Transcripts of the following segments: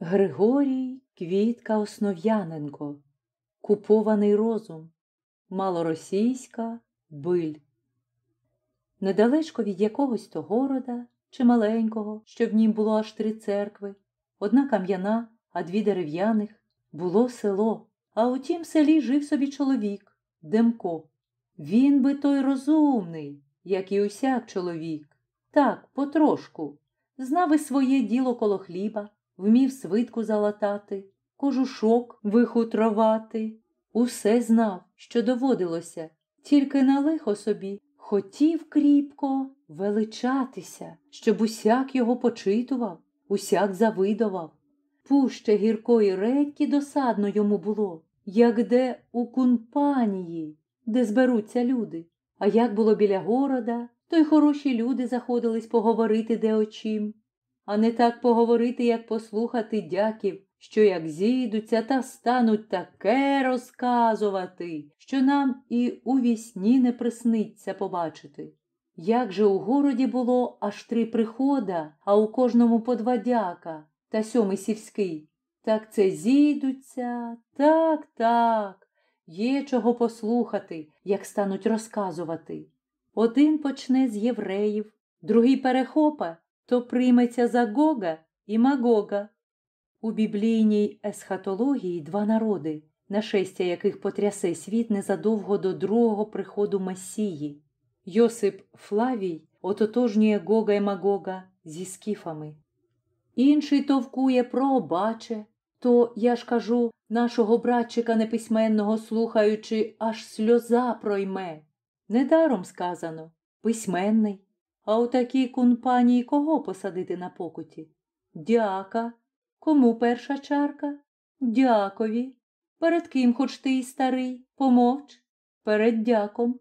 Григорій Квітка Основ'яненко, Купований розум, малоросійська биль. Недалечко від якогось то города чи маленького, що в нім було аж три церкви, одна кам'яна, а дві дерев'яних, було село, а у тім селі жив собі чоловік Демко. Він би той розумний, як і усяк чоловік. Так, потрошку, знав і своє діло коло хліба вмів свитку залатати, кожушок вихутровати. Усе знав, що доводилося, тільки на лихо собі хотів кріпко величатися, щоб усяк його почитував, усяк завидував. Пуще гіркої редьки досадно йому було, як де у кунпанії, де зберуться люди. А як було біля города, то й хороші люди заходились поговорити де о чим а не так поговорити, як послухати дяків, що як зійдуться та стануть таке розказувати, що нам і у вісні не присниться побачити. Як же у городі було аж три прихода, а у кожному по два дяка та сьомий сільський. Так це зійдуться, так, так, є чого послухати, як стануть розказувати. Один почне з євреїв, другий перехопа то прийметься за Гога і Магога. У біблійній есхатології два народи, нашестя яких потрясе світ незадовго до другого приходу Месії. Йосип Флавій ототожнює Гога і Магога зі скіфами. Інший товкує про обаче, то, я ж кажу, нашого братчика неписьменного слухаючи, аж сльоза пройме. Недаром сказано письменний. А у такій кунпанії кого посадити на покуті? Дяка. Кому перша чарка? Дякові. Перед ким хоч ти й старий, помовч, перед дяком,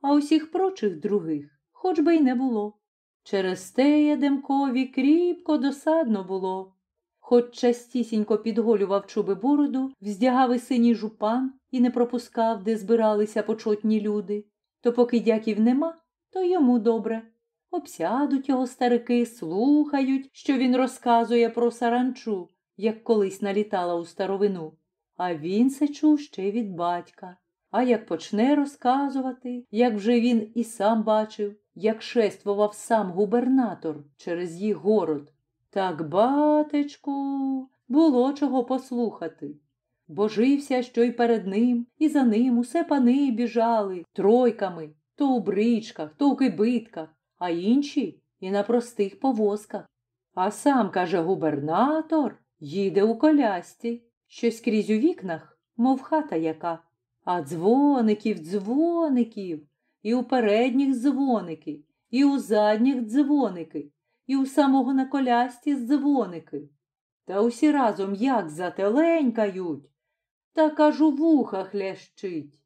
а усіх прочих других хоч би й не було. Через те Ядемкові кріпко досадно було. Хоч частісінько підголював чуби бороду, вздягав і синій жупан і не пропускав, де збиралися почотні люди, то поки дяків нема, то йому добре. Обсядуть його старики, слухають, що він розказує про саранчу, як колись налітала у старовину. А він це чув ще від батька. А як почне розказувати, як вже він і сам бачив, як шествував сам губернатор через їх город. Так, батечку, було чого послухати. Божився, що й перед ним, і за ним усе пани біжали тройками, то у бричках, то у кибитках а інші і на простих повозках. А сам, каже губернатор, їде у колясці, що скрізь у вікнах, мов хата яка, а дзвоників, дзвоників, і у передніх дзвоники, і у задніх дзвоники, і у самого на колясці дзвоники. Та усі разом як зателенькають, та кажу вуха хлящить.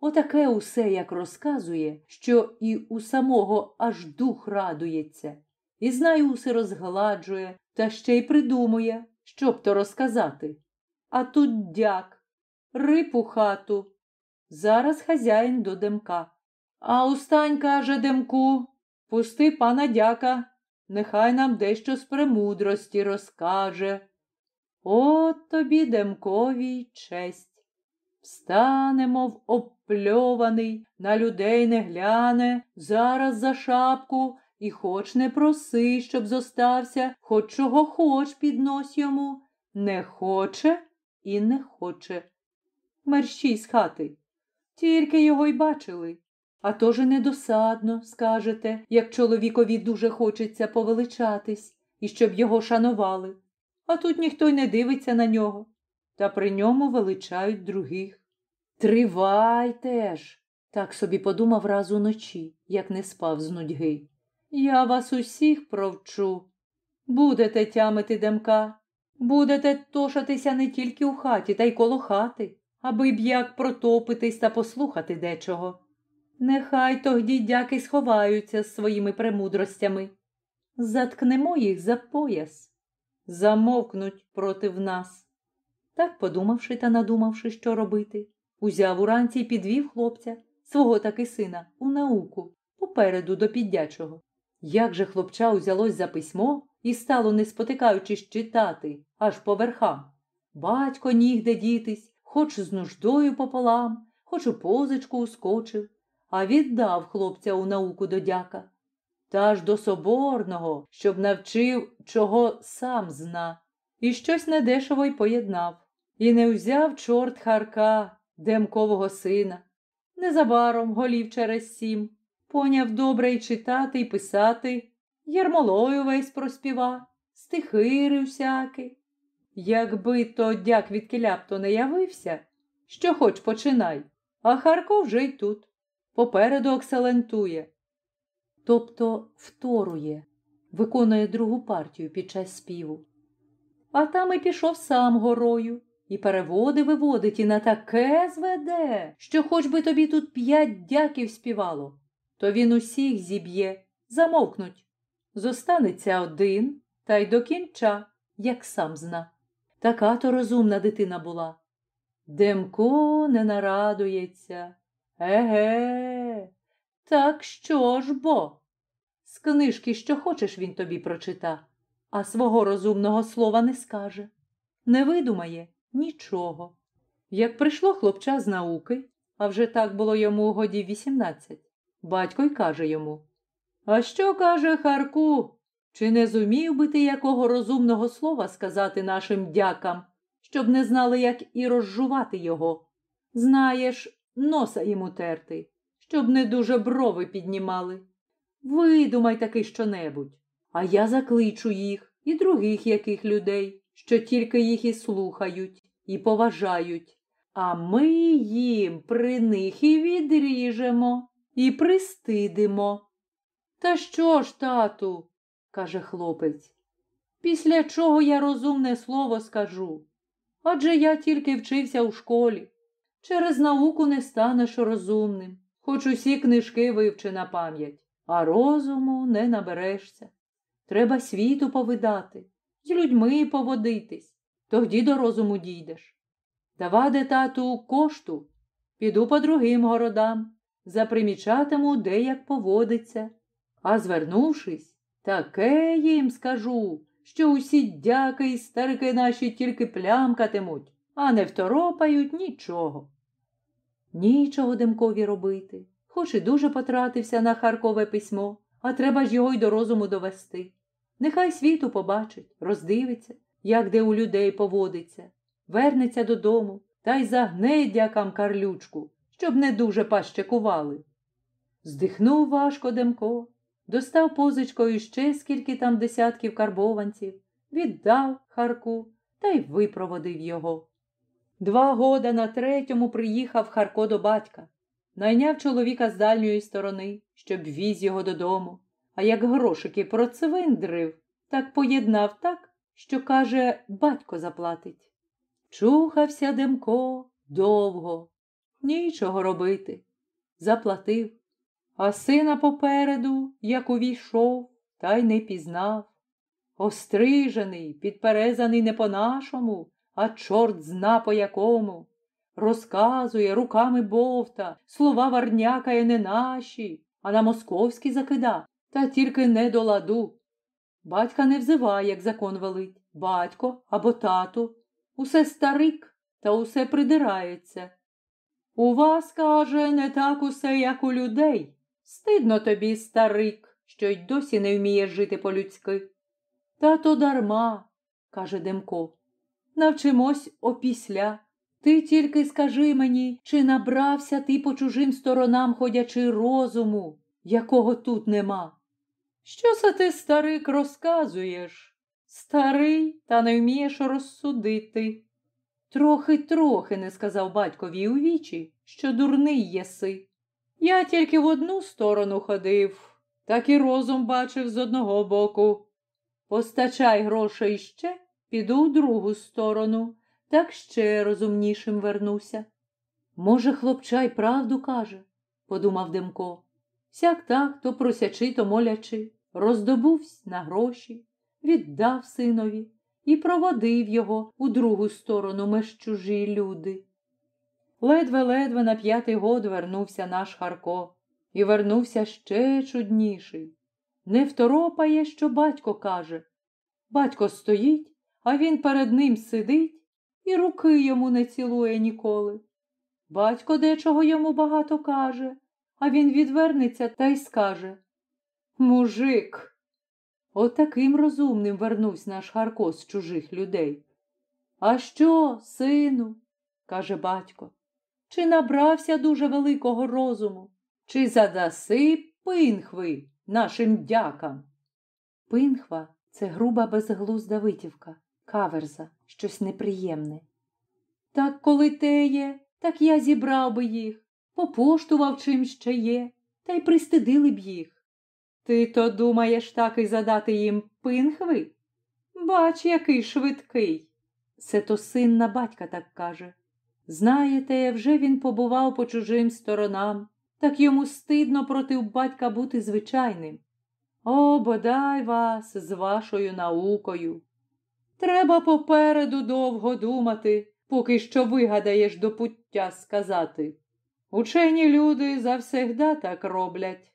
Отаке усе як розказує, що і у самого аж дух радується, і знаю, усе розгладжує, та ще й придумує, щоб то розказати. А тут дяк, рипу хату. Зараз хазяїн до демка. А устань, каже демку, пусти пана дяка, нехай нам дещо з премудрості розкаже. От тобі демковій честь. Встане, мов опльований, на людей не гляне, зараз за шапку і хоч не проси, щоб зостався, хоч чого хоч піднось йому. Не хоче і не хоче. Мерщій з хати. Тільки його й бачили. А то же недосадно, скажете, як чоловікові дуже хочеться повеличатись і щоб його шанували. А тут ніхто й не дивиться на нього та при ньому величають других. Тривайте ж, так собі подумав раз уночі, як не спав з нудьги. Я вас усіх провчу. Будете тямити демка, будете тошатися не тільки у хаті, та й коло хати, аби б як протопитись та послухати дечого. Нехай тогді дяки сховаються з своїми премудростями. Заткнемо їх за пояс, замовкнуть проти нас. Так, подумавши та надумавши, що робити, узяв уранці й підвів хлопця, свого таки сина, у науку, попереду до піддячого. Як же хлопча узялось за письмо і стало, не спотикаючись читати, аж по верхам. Батько нігде дітись, хоч з нуждою пополам, хоч у позичку ускочив, а віддав хлопця у науку до дяка. Та ж до соборного, щоб навчив, чого сам зна, і щось недешево й поєднав. І не взяв чорт Харка, Демкового сина. Незабаром голів через сім, поняв добре й читати, й писати, ярмолою весь проспіва, стихири всяки. Якби то дяк від киляпто не явився, що хоч починай, а Харко вже й тут. Попереду окселентує. Тобто вторує, виконує другу партію під час співу. А там і пішов сам горою, і переводи виводить, і на таке зведе, що хоч би тобі тут п'ять дяків співало, то він усіх зіб'є, замовкнуть. Зостанеться один та й до кінча, як сам зна. Така то розумна дитина була. Демко не нарадується. Еге, так що ж бо? З книжки, що хочеш, він тобі прочита, а свого розумного слова не скаже, не видумає нічого. Як прийшло хлопча з науки, а вже так було йому у годі вісімнадцять, батько й каже йому А що каже Харку? Чи не зумів би ти якого розумного слова сказати нашим дякам, щоб не знали, як і розжувати його? Знаєш, носа йому терти, щоб не дуже брови піднімали. Видумай таки що-небудь, а я закличу їх і других яких людей, що тільки їх і слухають, і поважають, а ми їм при них і відріжемо, і пристидимо. Та що ж, тату? каже хлопець. Після чого я розумне слово скажу? Адже я тільки вчився у школі. Через науку не станеш розумним, хоч усі книжки вивчи на пам'ять, а розуму не наберешся. Треба світу повидати, з людьми поводитись, тоді до розуму дійдеш. Даваде, тату, кошту, піду по другим городам, запримічатиму, де як поводиться, а звернувшись, таке їм скажу, що усі дяки й старики наші тільки плямкатимуть, а не второпають нічого. Нічого Демкові робити, хоч і дуже потратився на Харкове письмо, а треба ж його й до розуму довести. Нехай світу побачить, роздивиться, як де у людей поводиться, вернеться додому та й загне дякам карлючку, щоб не дуже пащекували. Здихнув важко Демко, достав позичкою ще скільки там десятків карбованців, віддав Харку та й випроводив його. Два года на третьому приїхав Харко до батька, найняв чоловіка з дальньої сторони, щоб віз його додому, а як грошики процвиндрив, так поєднав так, що, каже, батько заплатить. Чухався Демко довго, нічого робити. Заплатив, а сина попереду, як увійшов, та й не пізнав. Острижений, підперезаний не по-нашому, а чорт зна по якому. Розказує, руками бовта, слова варнякає не наші, а на московські закида, та тільки не до ладу. Батька не взиває, як закон велить, батько або тату. Усе старик, та усе придирається. У вас, каже, не так усе, як у людей. Стидно тобі, старик, що й досі не вмієш жити по-людськи. Та то дарма, каже Демко. Навчимось опісля. Ти тільки скажи мені, чи набрався ти по чужим сторонам ходячи розуму, якого тут нема. Що це ти, старик, розказуєш? Старий, та не вмієш розсудити. Трохи, трохи не сказав батькові у вічі, що дурний єси. Я тільки в одну сторону ходив, так і розум бачив з одного боку. Постачай грошей ще, піду в другу сторону, так ще розумнішим вернуся. Може, хлопчай правду каже, подумав Демко. Сяк так, то просячи, то молячи, роздобувсь на гроші, віддав синові і проводив його у другу сторону меж чужі люди. Ледве-ледве на п'ятий год вернувся наш Харко і вернувся ще чудніший. Не второпає, що батько каже. Батько стоїть, а він перед ним сидить і руки йому не цілує ніколи. Батько дечого йому багато каже, а він відвернеться та й скаже Мужик. Отаким розумним вернувся наш Харко з чужих людей. А що, сину? каже батько, чи набрався дуже великого розуму, чи задаси пинхви нашим дякам? Пинхва це груба безглузда витівка, каверза, щось неприємне. Так коли те є, так я зібрав би їх, попоштував чим ще є, та й пристидили б їх. Ти то думаєш так і задати їм пинхви? Бач, який швидкий. Це то син на батька так каже. Знаєте, вже він побував по чужим сторонам, так йому стидно проти батька бути звичайним. О, бодай вас з вашою наукою. Треба попереду довго думати, поки що вигадаєш до пуття сказати. Учені люди завсегда так роблять.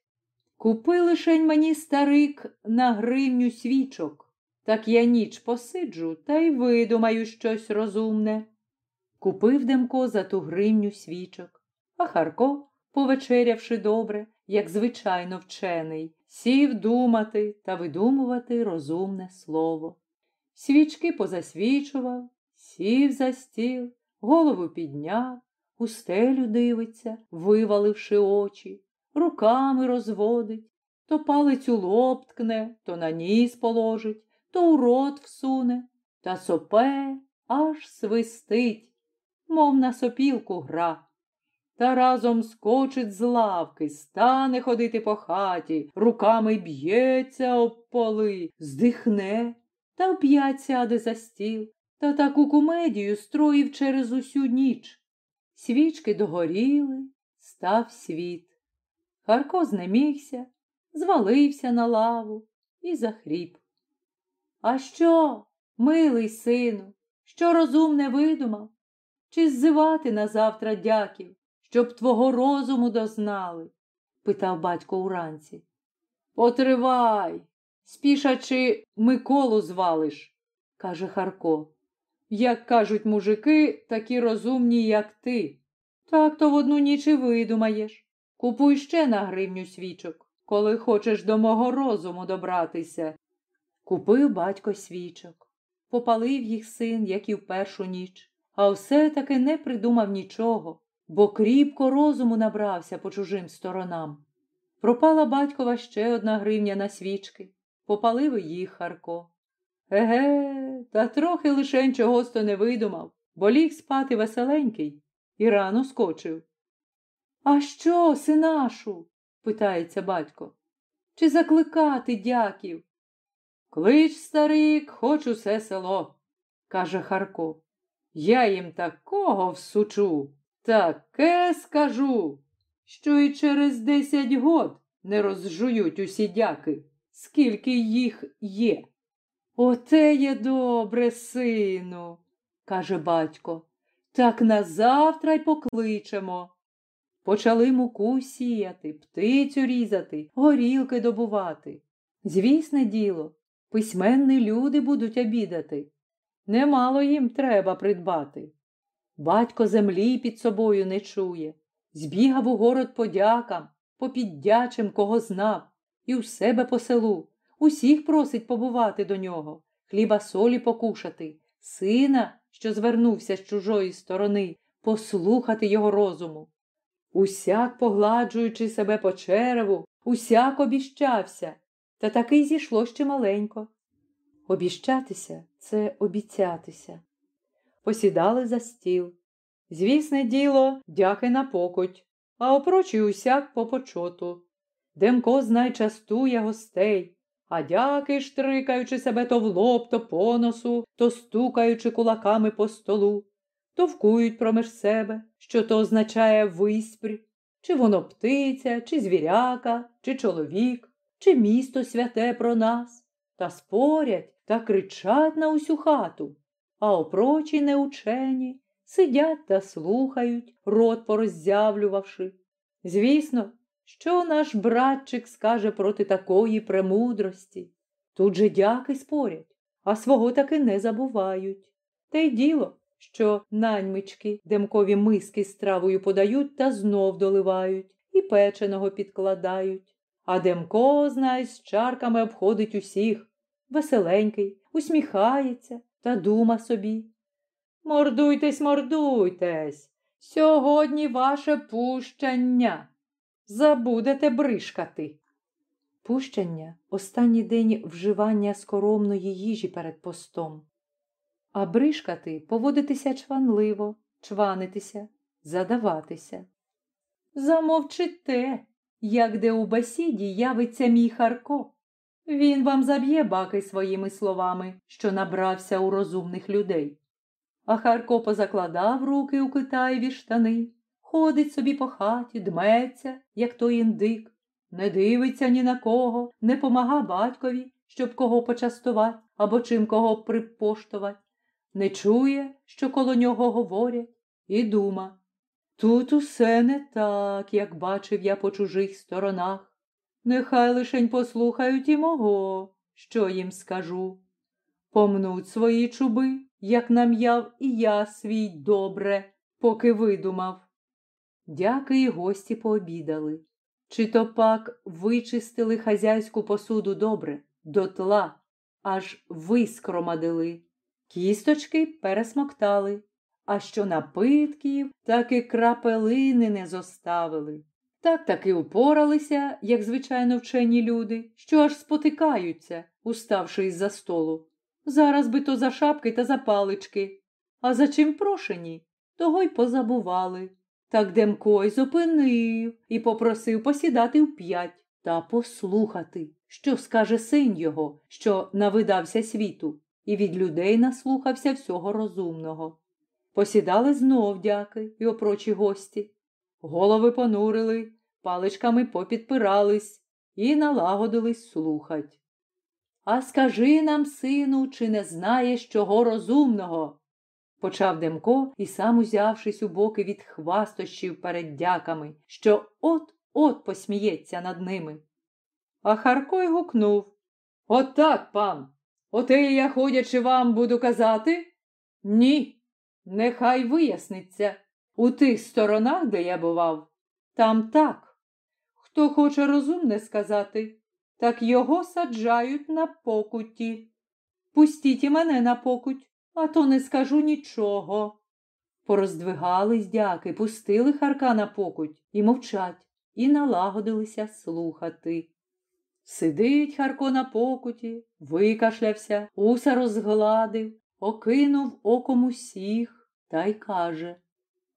Купи лишень мені старик на гривню свічок, так я ніч посиджу та й видумаю щось розумне. Купив Демко за ту гривню свічок, а Харко, повечерявши добре, як звичайно вчений, сів думати та видумувати розумне слово. Свічки позасвічував, сів за стіл, голову підняв, у стелю дивиться, виваливши очі, руками розводить, то палець у лоб ткне, то на ніс положить, то у рот всуне, та сопе аж свистить, мов на сопілку гра. Та разом скочить з лавки, стане ходити по хаті, руками б'ється об поли, здихне та вп'ять сяде за стіл, та таку кумедію строїв через усю ніч. Свічки догоріли, став світ. Харко знемігся, звалився на лаву і захріп. А що, милий сину, що розумне видумав? Чи ззивати на завтра дяків, щоб твого розуму дознали? питав батько уранці. Потривай, спішачи Миколу звалиш, каже Харко. Як кажуть мужики, такі розумні, як ти. Так то в одну ніч і видумаєш. Купуй ще на гривню свічок, коли хочеш до мого розуму добратися. Купив батько свічок, попалив їх син, як і в першу ніч, а все-таки не придумав нічого, бо кріпко розуму набрався по чужим сторонам. Пропала батькова ще одна гривня на свічки, попалив їх Харко. Еге, та трохи лишень чогось то не видумав, бо ліг спати веселенький і рано скочив. А що, синашу? питається батько. Чи закликати дяків? Клич, старик, хоч усе село, каже Харко. Я їм такого всучу, таке скажу, що і через десять год не розжують усі дяки, скільки їх є. Оте є добре, сину, каже батько. Так на завтра й покличемо. Почали муку сіяти, птицю різати, горілки добувати. Звісне діло, письменні люди будуть обідати. Немало їм треба придбати. Батько землі під собою не чує. Збігав у город по дякам, по піддячим, кого знав, і у себе по селу. Усіх просить побувати до нього, хліба солі покушати, сина, що звернувся з чужої сторони, послухати його розуму. Усяк, погладжуючи себе по череву, усяк обіщався, та таки зійшло ще маленько. Обіщатися це обіцятися. Посідали за стіл. Звісне діло, дяки на покуть, а опрочі усяк по почоту. Демко знай частує гостей, а дяки, штрикаючи себе то в лоб, то по носу, то стукаючи кулаками по столу, товкують промеж себе, що то означає виспрь, чи воно птиця, чи звіряка, чи чоловік, чи місто святе про нас, та спорять та кричать на усю хату, а опрочі неучені сидять та слухають, рот пороззявлювавши. Звісно, що наш братчик скаже проти такої премудрості? Тут же дяки спорять, а свого таки не забувають. Та й діло, що наньмички демкові миски з травою подають та знов доливають і печеного підкладають. А Демко, знай, з чарками обходить усіх, веселенький, усміхається та дума собі. Мордуйтесь, мордуйтесь, сьогодні ваше пущення. Забудете бришкати. Пущення останній день вживання скоромної їжі перед постом. А бришкати поводитися чванливо, чванитися, задаватися. Замовчите, як де у басіді явиться мій Харко. Він вам заб'є баки своїми словами, що набрався у розумних людей. А Харко позакладав руки у Китаєві штани, ходить собі по хаті, дметься, як той індик, не дивиться ні на кого, не помага батькові, щоб кого почастувати або чим кого припоштувати, не чує, що коло нього говорять, і дума. Тут усе не так, як бачив я по чужих сторонах. Нехай лишень послухають і мого, що їм скажу. Помнуть свої чуби, як нам'яв і я свій добре, поки видумав. Дяки і гості пообідали. Чи то пак вичистили хазяйську посуду добре, дотла, аж вискромадили, кісточки пересмоктали, а що напитків, так і крапелини не зоставили. Так таки упоралися, як звичайно вчені люди, що аж спотикаються, уставши із за столу. Зараз би то за шапки та за палички, а за чим прошені, того й позабували. Так Демко й зупинив і попросив посідати вп'ять та послухати, що скаже син його, що навидався світу, і від людей наслухався всього розумного. Посідали знов дяки й опрочі гості. Голови понурили, паличками попідпирались і налагодились слухать. А скажи нам, сину, чи не знаєш чого розумного? почав Демко і сам узявшись у боки від хвастощів перед дяками, що от-от посміється над ними. А Харко й гукнув От так, пан. Оте я, ходячи вам, буду казати? Ні. Нехай виясниться. У тих сторонах, де я бував, там так. Хто хоче розумне сказати, так його саджають на покуті. Пустіть і мене на покуть, а то не скажу нічого. Пороздвигались дяки, пустили Харка на покуть і мовчать, і налагодилися слухати. Сидить Харко на покуті, викашлявся, уса розгладив, окинув оком усіх та й каже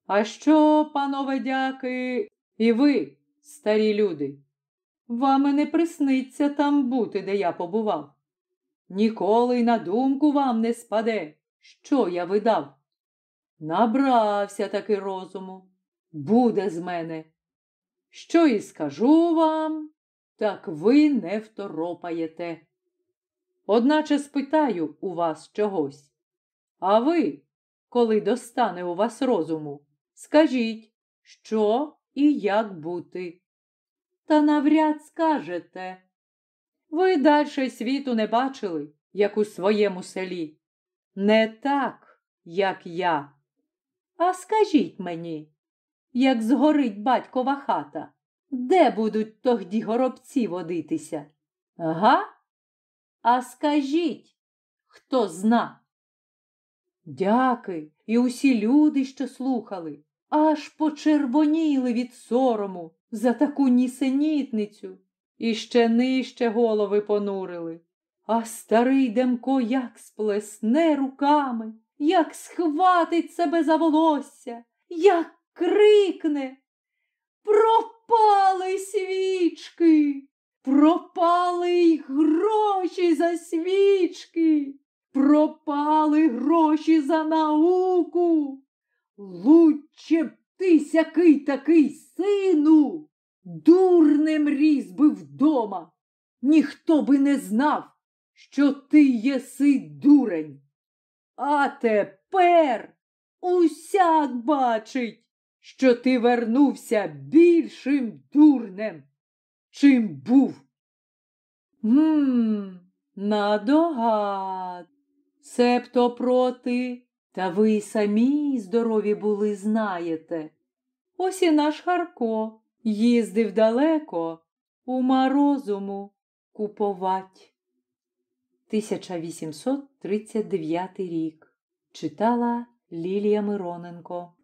А що, панове дяки, і ви, старі люди? Вам і не присниться там бути, де я побував. Ніколи й на думку вам не спаде, що я видав. Набрався таки розуму, буде з мене. Що і скажу вам, так ви не второпаєте. Одначе спитаю у вас чогось. А ви, коли достане у вас розуму, скажіть, що і як бути. Та навряд скажете. Ви дальше світу не бачили, як у своєму селі. Не так, як я. А скажіть мені, як згорить батькова хата, де будуть тогді горобці водитися? Ага? А скажіть, хто зна? Дяки і усі люди, що слухали, аж почервоніли від сорому за таку нісенітницю і ще нижче голови понурили. А старий Демко як сплесне руками, як схватить себе за волосся, як крикне. Пропали свічки, пропали й гроші за свічки, пропали гроші за науку. Лучче б ти сякий такий сину, дурнем різ би вдома. Ніхто би не знав, що ти єси дурень. А тепер усяк бачить, що ти вернувся більшим дурнем, чим був. Гм, надогад. Себто проти, та ви й самі здорові були, знаєте. Ось і наш Харко їздив далеко ума розуму куповать. 1839 рік. Читала Лілія Мироненко